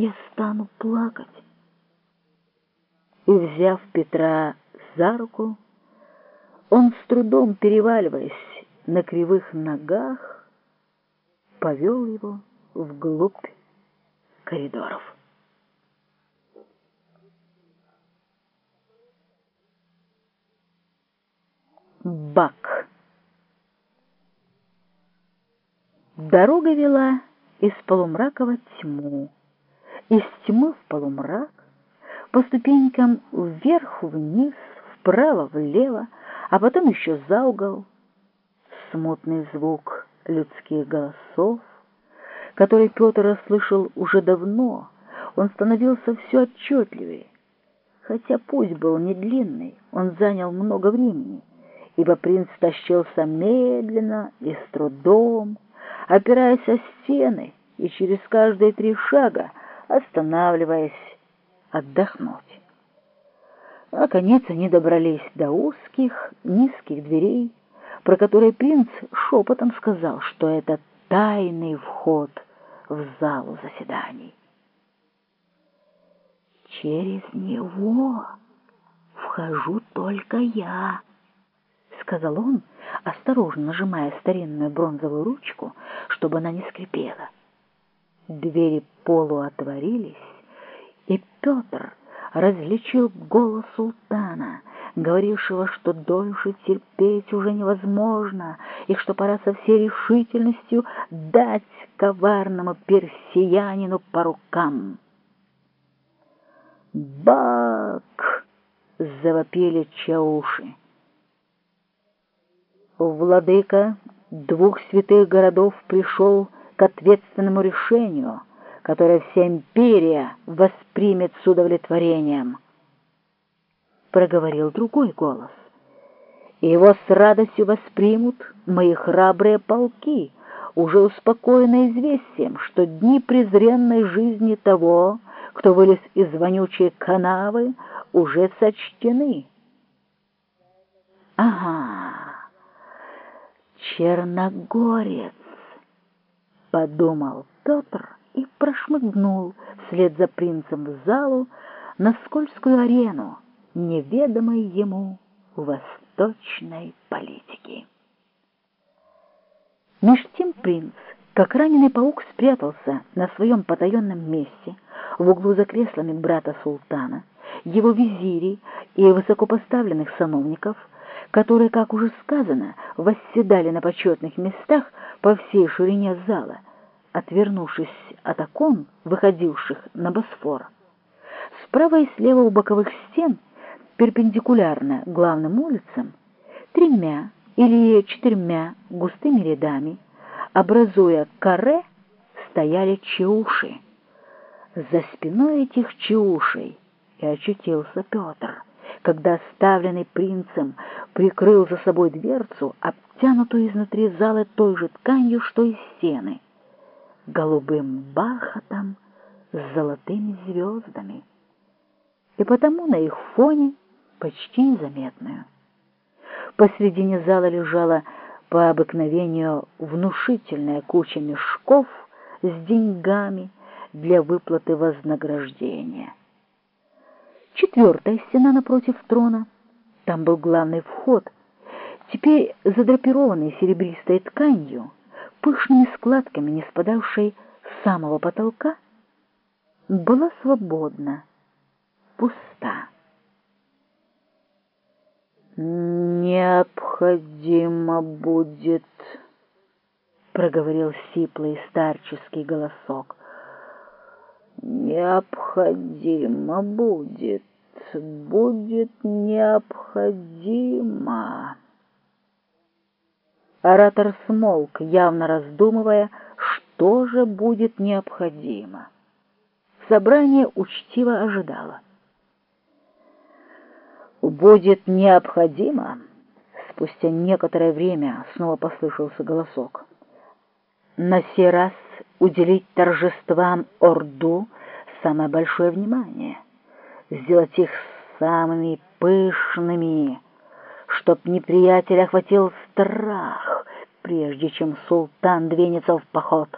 я стану плакать. И, взяв Петра за руку, он с трудом переваливаясь на кривых ногах, повел его вглубь коридоров. Бак. Дорога вела из полумрака во тьму, из тьмы в полумрак, по ступенькам вверх-вниз, вправо-влево, а потом еще за угол. Смутный звук людских голосов, который Петр расслышал уже давно, он становился все отчетливее. Хотя путь был не длинный, он занял много времени, ибо принц тащился медленно и с трудом, опираясь о стены и через каждые три шага останавливаясь отдохнуть. Наконец они добрались до узких, низких дверей, про которые принц шепотом сказал, что это тайный вход в залу заседаний. «Через него вхожу только я», — сказал он, осторожно нажимая старинную бронзовую ручку, чтобы она не скрипела. Двери полуотворились, и Петр различил голос султана, говорившего, что дольше терпеть уже невозможно, и что пора со всей решительностью дать коварному персиянину по рукам. «Бак!» — завопили чауши. Владыка двух святых городов пришел к ответственному решению, которое вся империя воспримет с удовлетворением. Проговорил другой голос. И его с радостью воспримут мои храбрые полки, уже успокоенные известием, что дни презренной жизни того, кто вылез из вонючей канавы, уже сочтены. Ага, черногорец подумал Петр и прошмыгнул вслед за принцем в залу на скользкую арену, неведомой ему восточной политики. Меж тем принц, как раненый паук, спрятался на своем потаенном месте в углу за креслами брата султана, его визирей и высокопоставленных сановников, которые, как уже сказано, восседали на почетных местах по всей ширине зала, отвернувшись от окон, выходивших на Босфор. Справа и слева у боковых стен, перпендикулярно главным улицам, тремя или четырьмя густыми рядами, образуя каре, стояли чеуши. За спиной этих чеушей и очутился Петр, когда оставленный принцем прикрыл за собой дверцу, обтянутую изнутри зала той же тканью, что и стены, голубым бархатом с золотыми звездами, и потому на их фоне почти незаметную. Посредине зала лежала по обыкновению внушительная куча мешков с деньгами для выплаты вознаграждения. Четвертая стена напротив трона, там был главный вход, теперь задрапированный серебристой тканью, пышными складками, не спадавшей с самого потолка, была свободна, пуста. «Необходимо будет», — проговорил сиплый старческий голосок, «необходимо будет, будет необходимо». Оратор смолк, явно раздумывая, что же будет необходимо. Собрание учтиво ожидало. «Будет необходимо», — спустя некоторое время снова послышался голосок, «на сей раз уделить торжествам Орду самое большое внимание, сделать их самыми пышными, чтоб неприятеля охватил страх, прежде чем султан двинется в поход».